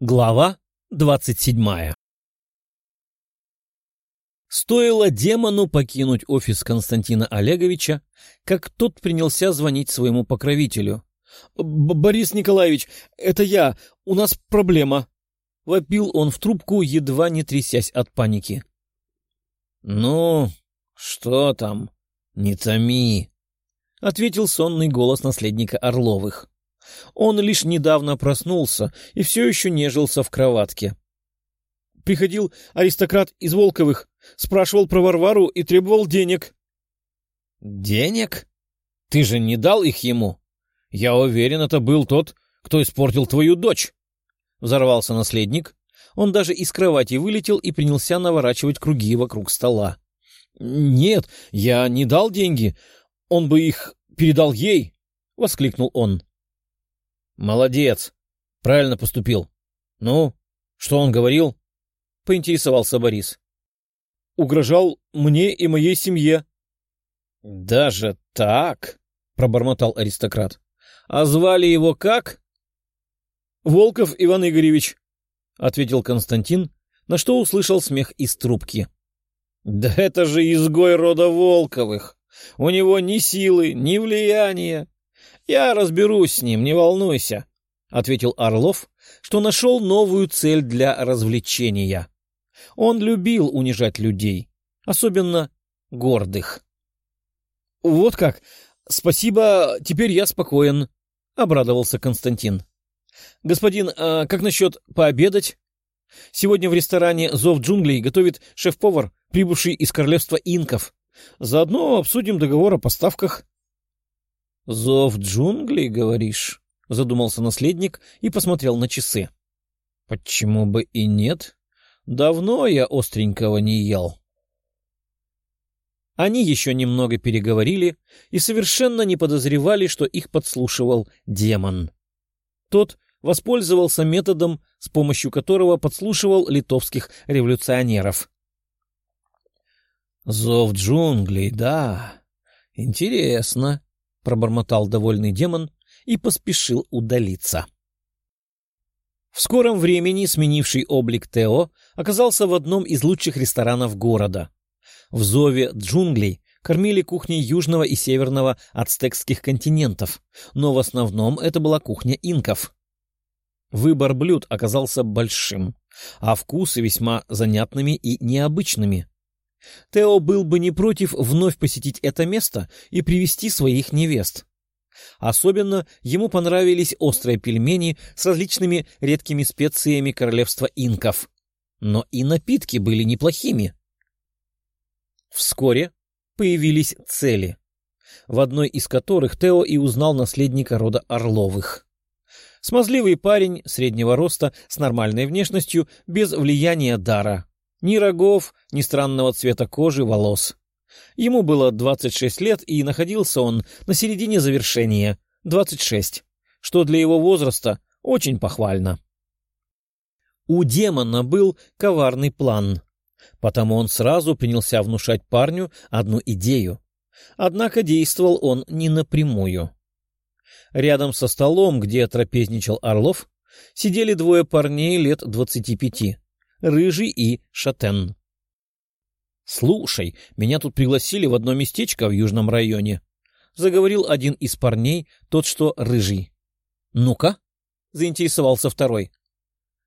Глава двадцать седьмая Стоило демону покинуть офис Константина Олеговича, как тот принялся звонить своему покровителю. — Борис Николаевич, это я, у нас проблема! — вопил он в трубку, едва не трясясь от паники. — Ну, что там? Не томи! — ответил сонный голос наследника Орловых. Он лишь недавно проснулся и все еще нежился в кроватке. Приходил аристократ из Волковых, спрашивал про Варвару и требовал денег. — Денег? Ты же не дал их ему? Я уверен, это был тот, кто испортил твою дочь. Взорвался наследник. Он даже из кровати вылетел и принялся наворачивать круги вокруг стола. — Нет, я не дал деньги. Он бы их передал ей, — воскликнул он. — Молодец. Правильно поступил. Ну, что он говорил? — поинтересовался Борис. — Угрожал мне и моей семье. — Даже так? — пробормотал аристократ. — А звали его как? — Волков Иван Игоревич, — ответил Константин, на что услышал смех из трубки. — Да это же изгой рода Волковых! У него ни силы, ни влияния. Я разберусь с ним, не волнуйся, — ответил Орлов, что нашел новую цель для развлечения. Он любил унижать людей, особенно гордых. — Вот как! Спасибо, теперь я спокоен, — обрадовался Константин. — Господин, а как насчет пообедать? Сегодня в ресторане «Зов джунглей» готовит шеф-повар, прибывший из королевства инков. Заодно обсудим договор о поставках. — Зов джунглей, говоришь? — задумался наследник и посмотрел на часы. — Почему бы и нет? Давно я остренького не ел. Они еще немного переговорили и совершенно не подозревали, что их подслушивал демон. Тот воспользовался методом, с помощью которого подслушивал литовских революционеров. «Зов джунглей, да. Интересно», — пробормотал довольный демон и поспешил удалиться. В скором времени сменивший облик Тео оказался в одном из лучших ресторанов города. В зове джунглей кормили кухней южного и северного ацтекских континентов, но в основном это была кухня инков. Выбор блюд оказался большим, а вкусы весьма занятными и необычными. Тео был бы не против вновь посетить это место и привести своих невест. Особенно ему понравились острые пельмени с различными редкими специями королевства инков. Но и напитки были неплохими. Вскоре появились цели, в одной из которых Тео и узнал наследника рода Орловых. Смазливый парень среднего роста с нормальной внешностью, без влияния дара. Ни рогов, ни странного цвета кожи, волос. Ему было 26 лет, и находился он на середине завершения, 26, что для его возраста очень похвально. У демона был коварный план, потому он сразу принялся внушать парню одну идею. Однако действовал он не напрямую. Рядом со столом, где трапезничал Орлов, сидели двое парней лет двадцати пяти Рыжий и Шатен. «Слушай, меня тут пригласили в одно местечко в Южном районе», — заговорил один из парней, тот, что рыжий. «Ну-ка?» — заинтересовался второй.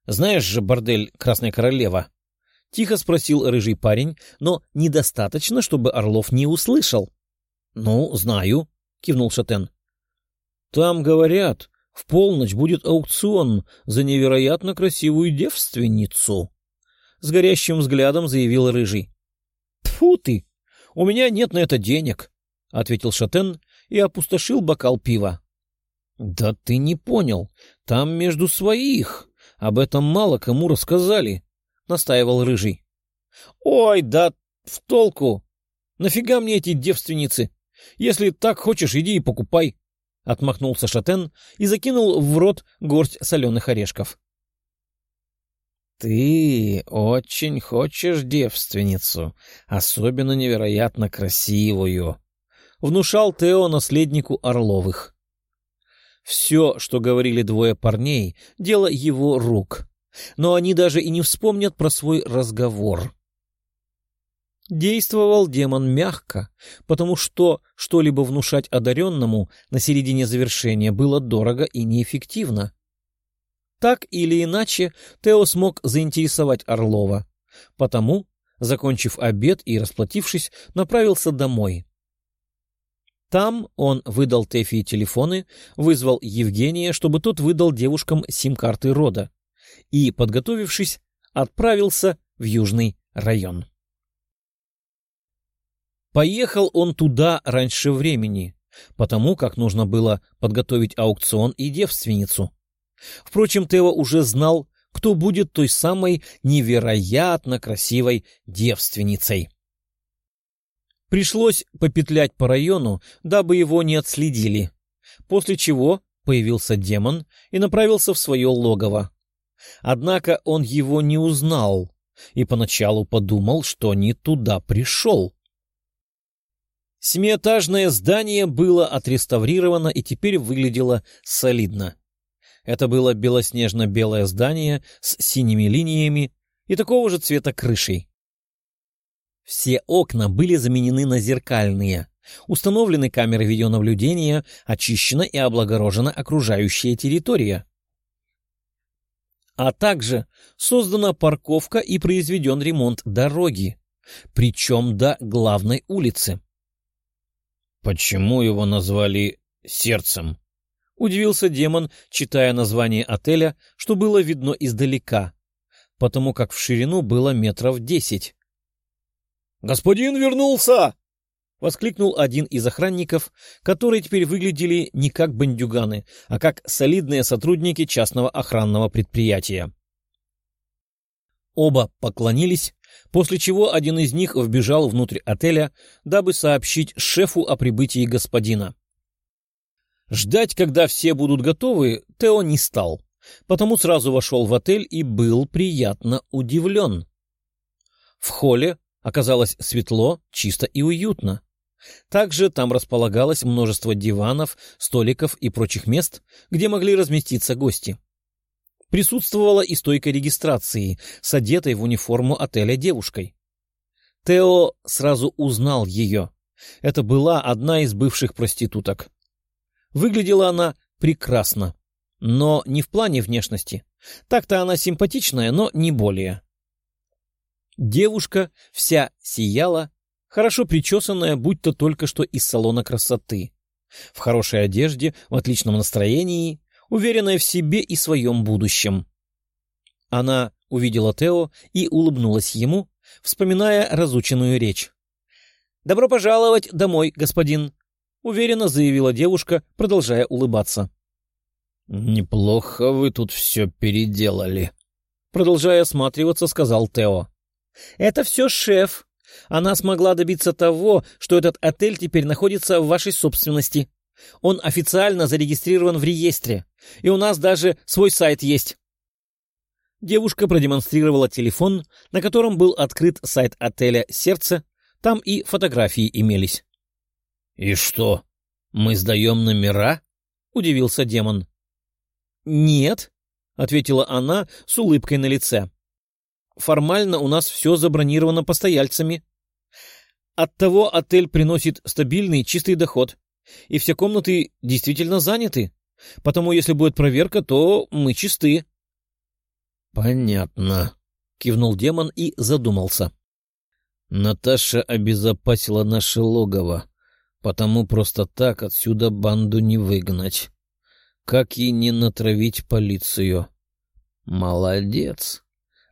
«Знаешь же, бордель Красная Королева?» — тихо спросил рыжий парень, но недостаточно, чтобы Орлов не услышал. «Ну, знаю», — кивнул Шатен. «Там, говорят, в полночь будет аукцион за невероятно красивую девственницу», — с горящим взглядом заявил Рыжий. — Тьфу ты! У меня нет на это денег, — ответил Шатен и опустошил бокал пива. — Да ты не понял. Там между своих. Об этом мало кому рассказали, — настаивал Рыжий. — Ой, да в толку! Нафига мне эти девственницы? Если так хочешь, иди и покупай, — отмахнулся Шатен и закинул в рот горсть соленых орешков. «Ты очень хочешь девственницу, особенно невероятно красивую», — внушал Тео наследнику Орловых. Все, что говорили двое парней, — дело его рук. но они даже и не вспомнят про свой разговор. Действовал демон мягко, потому что что-либо внушать одаренному на середине завершения было дорого и неэффективно. Так или иначе, Тео смог заинтересовать Орлова, потому, закончив обед и расплатившись, направился домой. Там он выдал Тэфи телефоны, вызвал Евгения, чтобы тот выдал девушкам сим-карты рода, и, подготовившись, отправился в Южный район. Поехал он туда раньше времени, потому как нужно было подготовить аукцион и девственницу. Впрочем, Тео уже знал, кто будет той самой невероятно красивой девственницей. Пришлось попетлять по району, дабы его не отследили, после чего появился демон и направился в свое логово. Однако он его не узнал и поначалу подумал, что не туда пришел. Семиэтажное здание было отреставрировано и теперь выглядело солидно. Это было белоснежно-белое здание с синими линиями и такого же цвета крышей. Все окна были заменены на зеркальные, установлены камеры видеонаблюдения, очищена и облагорожена окружающая территория. А также создана парковка и произведен ремонт дороги, причем до главной улицы. «Почему его назвали сердцем?» — удивился демон, читая название отеля, что было видно издалека, потому как в ширину было метров десять. «Господин вернулся!» — воскликнул один из охранников, которые теперь выглядели не как бандюганы, а как солидные сотрудники частного охранного предприятия. Оба поклонились после чего один из них вбежал внутрь отеля, дабы сообщить шефу о прибытии господина. Ждать, когда все будут готовы, Тео не стал, потому сразу вошел в отель и был приятно удивлен. В холле оказалось светло, чисто и уютно. Также там располагалось множество диванов, столиков и прочих мест, где могли разместиться гости присутствовала и стойка регистрации с одетой в униформу отеля девушкой. Тео сразу узнал ее. Это была одна из бывших проституток. Выглядела она прекрасно, но не в плане внешности. Так-то она симпатичная, но не более. Девушка вся сияла, хорошо причесанная, будь то только что из салона красоты. В хорошей одежде, в отличном настроении, уверенная в себе и своем будущем. Она увидела Тео и улыбнулась ему, вспоминая разученную речь. «Добро пожаловать домой, господин», — уверенно заявила девушка, продолжая улыбаться. «Неплохо вы тут все переделали», — продолжая осматриваться, сказал Тео. «Это все шеф. Она смогла добиться того, что этот отель теперь находится в вашей собственности», он официально зарегистрирован в реестре, и у нас даже свой сайт есть. Девушка продемонстрировала телефон, на котором был открыт сайт отеля «Сердце», там и фотографии имелись. — И что, мы сдаем номера? — удивился демон. — Нет, — ответила она с улыбкой на лице. — Формально у нас все забронировано постояльцами. Оттого отель приносит стабильный чистый доход и все комнаты действительно заняты. Потому если будет проверка, то мы чисты. — Понятно, — кивнул демон и задумался. — Наташа обезопасила наше логово, потому просто так отсюда банду не выгнать. Как и не натравить полицию. Молодец.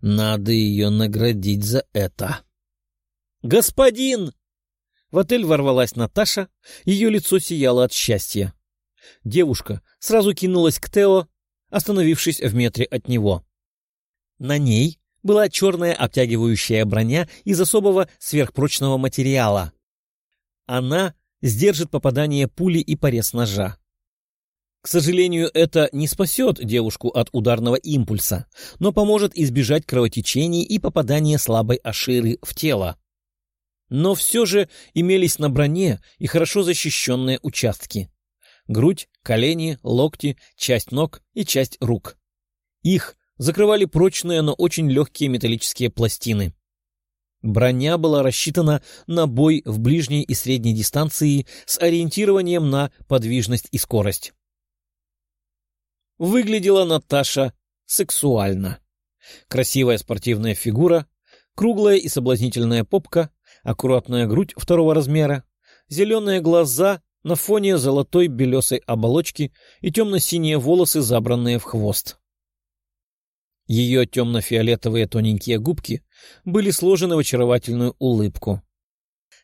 Надо ее наградить за это. — Господин! В отель ворвалась Наташа, ее лицо сияло от счастья. Девушка сразу кинулась к Тео, остановившись в метре от него. На ней была черная обтягивающая броня из особого сверхпрочного материала. Она сдержит попадание пули и порез ножа. К сожалению, это не спасет девушку от ударного импульса, но поможет избежать кровотечений и попадания слабой аширы в тело. Но все же имелись на броне и хорошо защищенные участки. Грудь, колени, локти, часть ног и часть рук. Их закрывали прочные, но очень легкие металлические пластины. Броня была рассчитана на бой в ближней и средней дистанции с ориентированием на подвижность и скорость. Выглядела Наташа сексуально. Красивая спортивная фигура, круглая и соблазнительная попка, аккуратная грудь второго размера, зеленые глаза на фоне золотой белесой оболочки и темно-синие волосы, забранные в хвост. Ее темно-фиолетовые тоненькие губки были сложены в очаровательную улыбку.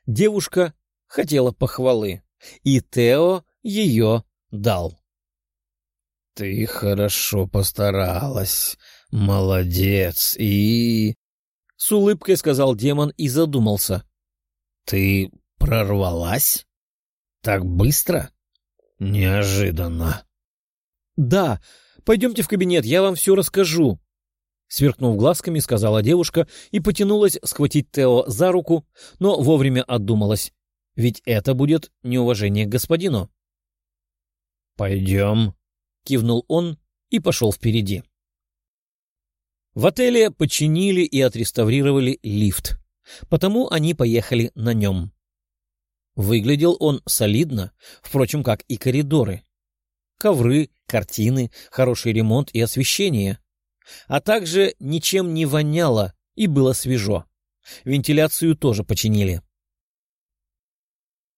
Девушка хотела похвалы, и Тео ее дал. — Ты хорошо постаралась, молодец, и... — с улыбкой сказал демон и задумался. — Ты прорвалась? Так быстро? Неожиданно. — Да, пойдемте в кабинет, я вам все расскажу, Сверкнув глазками, сказала девушка и потянулась схватить Тео за руку, но вовремя отдумалась. Ведь это будет неуважение к господину. «Пойдем», — кивнул он и пошел впереди. В отеле починили и отреставрировали лифт, потому они поехали на нем. Выглядел он солидно, впрочем, как и коридоры. Ковры, картины, хороший ремонт и освещение. А также ничем не воняло и было свежо. Вентиляцию тоже починили.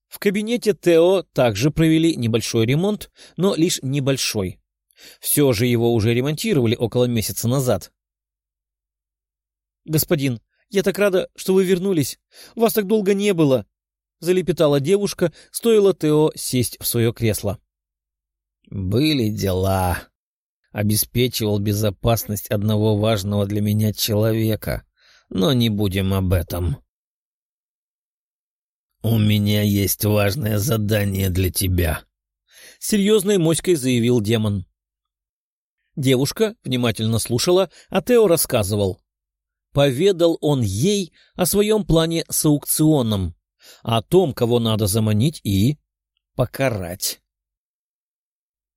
В кабинете Тео также провели небольшой ремонт, но лишь небольшой. Все же его уже ремонтировали около месяца назад. «Господин, я так рада, что вы вернулись. Вас так долго не было!» — залепетала девушка, стоило Тео сесть в свое кресло. «Были дела», обеспечивал безопасность одного важного для меня человека, но не будем об этом. «У меня есть важное задание для тебя», — серьезной моськой заявил демон. Девушка внимательно слушала, а Тео рассказывал. Поведал он ей о своем плане с аукционом, о том, кого надо заманить и покарать.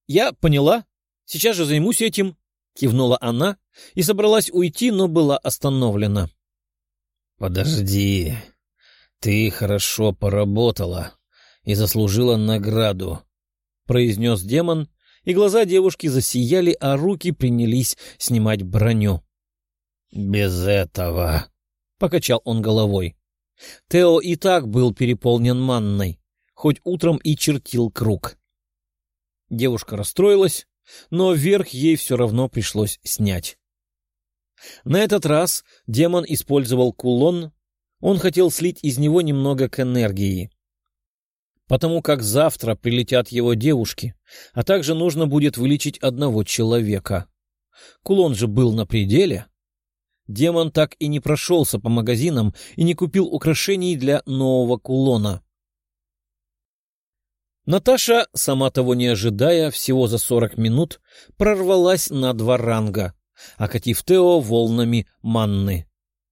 «Я поняла», Сейчас же займусь этим, — кивнула она и собралась уйти, но была остановлена. — Подожди, ты хорошо поработала и заслужила награду, — произнес демон, и глаза девушки засияли, а руки принялись снимать броню. — Без этого, — покачал он головой. Тео и так был переполнен манной, хоть утром и чертил круг. Девушка расстроилась, но верх ей все равно пришлось снять. На этот раз демон использовал кулон, он хотел слить из него немного к энергии. Потому как завтра прилетят его девушки, а также нужно будет вылечить одного человека. Кулон же был на пределе. Демон так и не прошелся по магазинам и не купил украшений для нового кулона. Наташа, сама того не ожидая, всего за сорок минут прорвалась на два ранга, окатив Тео волнами манны,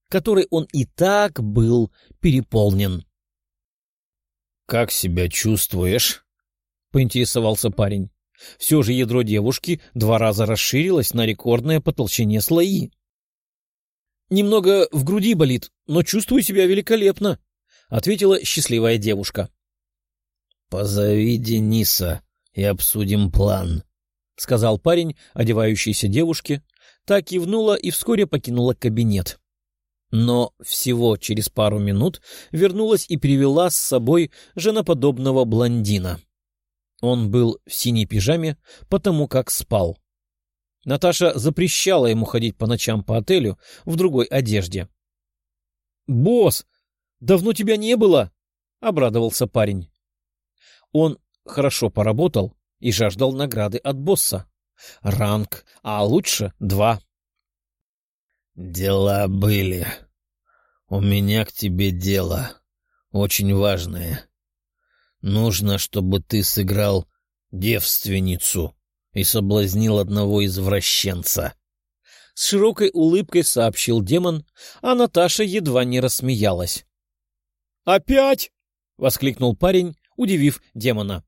которой он и так был переполнен. — Как себя чувствуешь? — поинтересовался парень. Все же ядро девушки два раза расширилось на рекордное по толщине слои. — Немного в груди болит, но чувствую себя великолепно, — ответила счастливая девушка. — «Позови Дениса и обсудим план», — сказал парень, одевающийся девушке. Та кивнула и вскоре покинула кабинет. Но всего через пару минут вернулась и привела с собой женоподобного блондина. Он был в синей пижаме, потому как спал. Наташа запрещала ему ходить по ночам по отелю в другой одежде. «Босс, давно тебя не было!» — обрадовался парень. Он хорошо поработал и жаждал награды от босса. Ранг, а лучше два. «Дела были. У меня к тебе дело. Очень важное. Нужно, чтобы ты сыграл девственницу и соблазнил одного извращенца». С широкой улыбкой сообщил демон, а Наташа едва не рассмеялась. «Опять?» — воскликнул парень, удивив демона.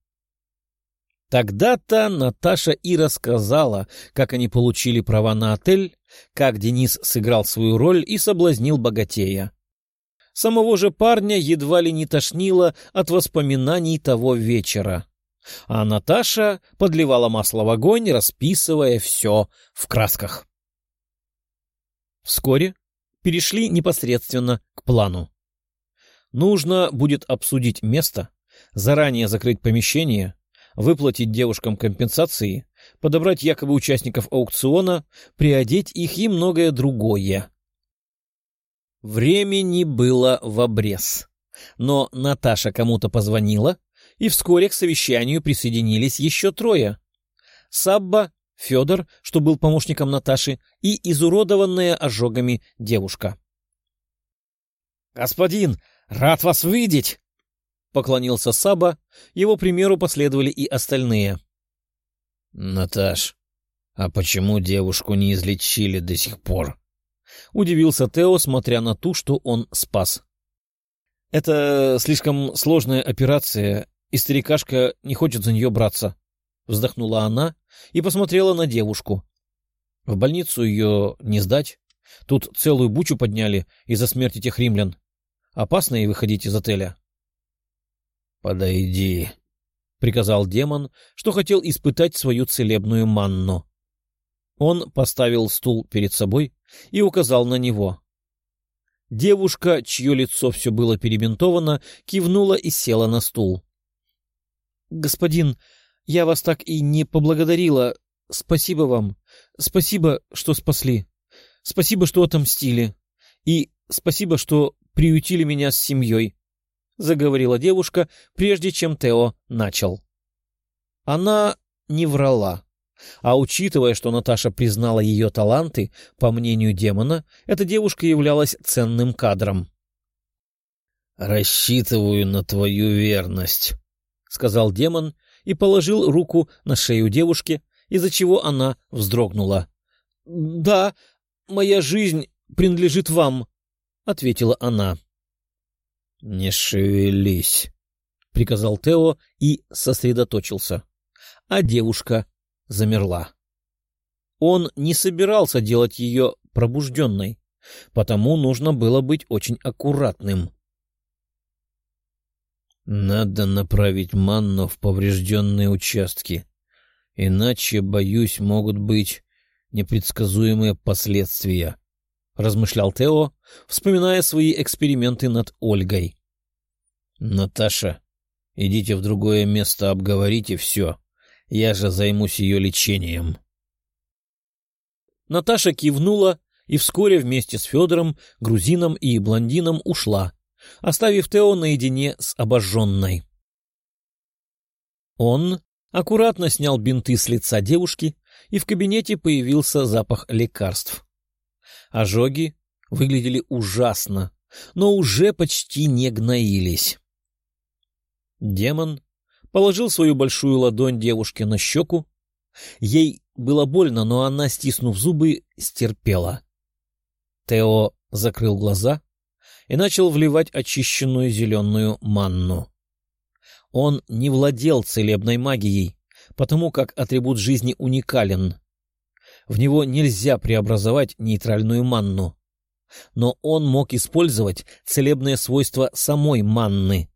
Тогда-то Наташа и рассказала, как они получили права на отель, как Денис сыграл свою роль и соблазнил богатея. Самого же парня едва ли не тошнило от воспоминаний того вечера. А Наташа подливала масло в огонь, расписывая все в красках. Вскоре перешли непосредственно к плану. Нужно будет обсудить место, заранее закрыть помещение, выплатить девушкам компенсации, подобрать якобы участников аукциона, приодеть их и многое другое. Времени было в обрез. Но Наташа кому-то позвонила, и вскоре к совещанию присоединились еще трое. Сабба, Федор, что был помощником Наташи, и изуродованная ожогами девушка. — Господин, рад вас видеть! — поклонился Саба, его примеру последовали и остальные. — Наташ, а почему девушку не излечили до сих пор? — удивился Тео, смотря на ту, что он спас. — Это слишком сложная операция, и старикашка не хочет за нее браться. Вздохнула она и посмотрела на девушку. В больницу ее не сдать. Тут целую бучу подняли из-за смерти тех римлян. Опасно ей выходить из отеля. — Подойди, — приказал демон, что хотел испытать свою целебную манну. Он поставил стул перед собой и указал на него. Девушка, чье лицо все было перебинтовано, кивнула и села на стул. — Господин, я вас так и не поблагодарила. Спасибо вам. Спасибо, что спасли. Спасибо, что отомстили. И спасибо, что приютили меня с семьей, — заговорила девушка, прежде чем Тео начал. Она не врала. А учитывая, что Наташа признала ее таланты, по мнению демона, эта девушка являлась ценным кадром. «Рассчитываю на твою верность», — сказал демон и положил руку на шею девушки, из-за чего она вздрогнула. — Да, моя жизнь принадлежит вам, — ответила она. — Не шевелись, — приказал Тео и сосредоточился. А девушка замерла. Он не собирался делать ее пробужденной, потому нужно было быть очень аккуратным. Надо направить манну в поврежденные участки, иначе, боюсь, могут быть непредсказуемые последствия, — размышлял Тео, вспоминая свои эксперименты над Ольгой. — Наташа, идите в другое место, обговорите все. Я же займусь ее лечением. Наташа кивнула и вскоре вместе с Федором, грузином и блондином ушла, оставив Тео наедине с обожженной. Он аккуратно снял бинты с лица девушки, и в кабинете появился запах лекарств. Ожоги выглядели ужасно, но уже почти не гноились. Демон положил свою большую ладонь девушке на щеку. Ей было больно, но она, стиснув зубы, стерпела. Тео закрыл глаза и начал вливать очищенную зеленую манну. Он не владел целебной магией, потому как атрибут жизни уникален. В него нельзя преобразовать нейтральную манну. Но он мог использовать целебные свойства самой манны,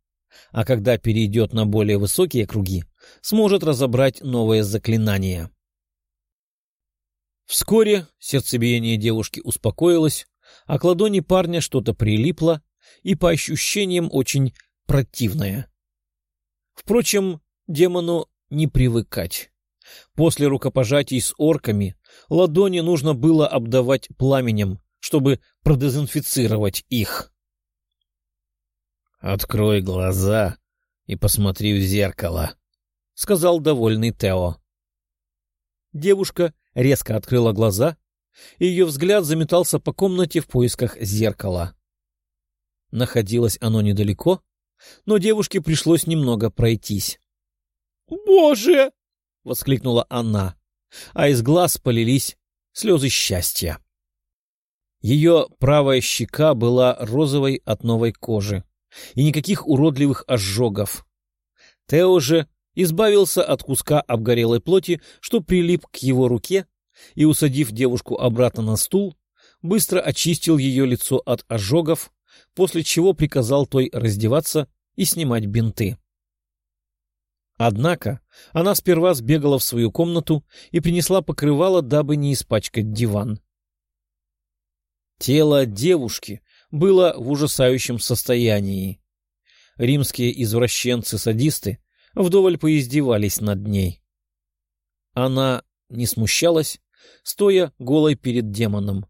а когда перейдет на более высокие круги, сможет разобрать новое заклинание. Вскоре сердцебиение девушки успокоилось, а к ладони парня что-то прилипло и, по ощущениям, очень противное. Впрочем, демону не привыкать. После рукопожатий с орками ладони нужно было обдавать пламенем, чтобы продезинфицировать их. «Открой глаза и посмотри в зеркало», — сказал довольный Тео. Девушка резко открыла глаза и ее взгляд заметался по комнате в поисках зеркала. Находилось оно недалеко, но девушке пришлось немного пройтись. «Боже!» — воскликнула она, а из глаз полились слезы счастья. Ее правая щека была розовой от новой кожи, и никаких уродливых ожогов. Тео же избавился от куска обгорелой плоти, что прилип к его руке, и, усадив девушку обратно на стул, быстро очистил ее лицо от ожогов, после чего приказал той раздеваться и снимать бинты. Однако она сперва сбегала в свою комнату и принесла покрывало, дабы не испачкать диван. Тело девушки было в ужасающем состоянии. Римские извращенцы-садисты вдоволь поиздевались над ней. Она не смущалась, стоя голой перед демоном.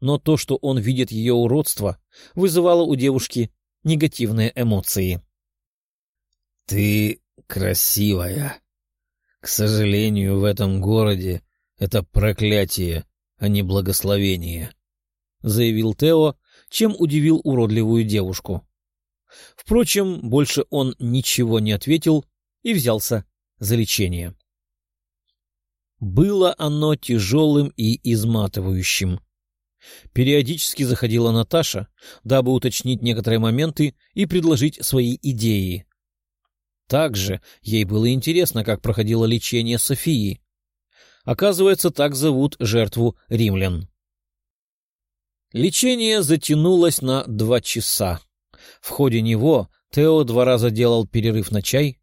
Но то, что он видит ее уродство, вызывало у девушки негативные эмоции. — Ты красивая. К сожалению, в этом городе это проклятие, а не благословение, — заявил Тео, чем удивил уродливую девушку. Впрочем, больше он ничего не ответил и взялся за лечение. Было оно тяжелым и изматывающим. Периодически заходила Наташа, дабы уточнить некоторые моменты и предложить свои идеи. Также ей было интересно, как проходило лечение Софии. Оказывается, так зовут жертву римлян. Лечение затянулось на два часа. В ходе него Тео два раза делал перерыв на чай.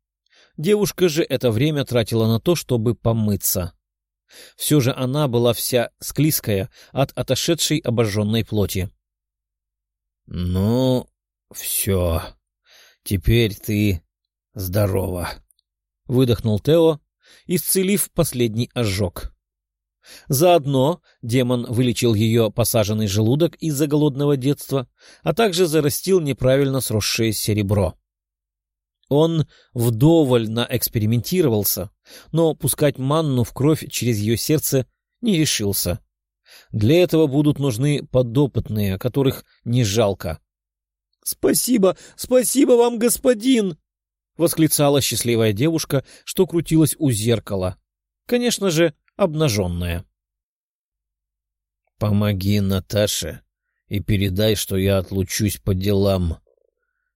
Девушка же это время тратила на то, чтобы помыться. Все же она была вся склизкая от отошедшей обожженной плоти. — Ну, все. Теперь ты здорово, — выдохнул Тео, исцелив последний ожог. Заодно демон вылечил ее посаженный желудок из-за голодного детства, а также зарастил неправильно сросшее серебро. Он вдоволь наэкспериментировался, но пускать манну в кровь через ее сердце не решился. Для этого будут нужны подопытные, которых не жалко. — Спасибо, спасибо вам, господин! — восклицала счастливая девушка, что крутилась у зеркала. Конечно же, обнаженная. — Помоги Наташе и передай, что я отлучусь по делам.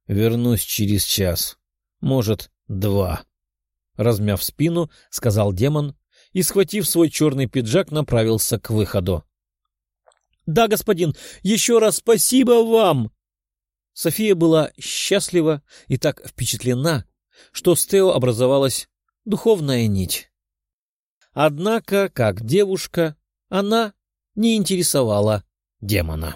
Вернусь через час, может, два. Размяв спину, сказал демон и, схватив свой черный пиджак, направился к выходу. — Да, господин, еще раз спасибо вам! София была счастлива и так впечатлена, что с Тео образовалась духовная нить. Однако, как девушка, она не интересовала демона.